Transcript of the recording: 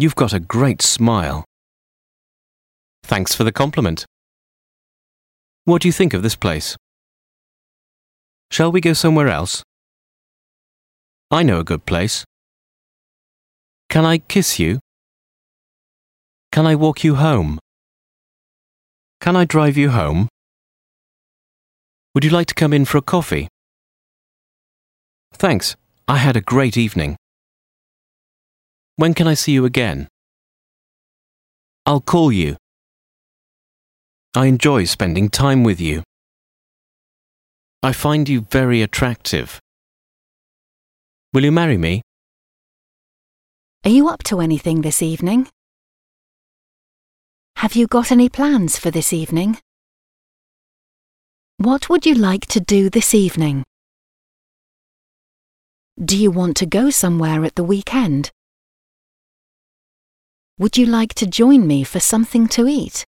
You've got a great smile. Thanks for the compliment. What do you think of this place? Shall we go somewhere else? I know a good place. Can I kiss you? Can I walk you home? Can I drive you home? Would you like to come in for a coffee? Thanks. I had a great evening. When can I see you again? I'll call you. I enjoy spending time with you. I find you very attractive. Will you marry me? Are you up to anything this evening? Have you got any plans for this evening? What would you like to do this evening? Do you want to go somewhere at the weekend? Would you like to join me for something to eat?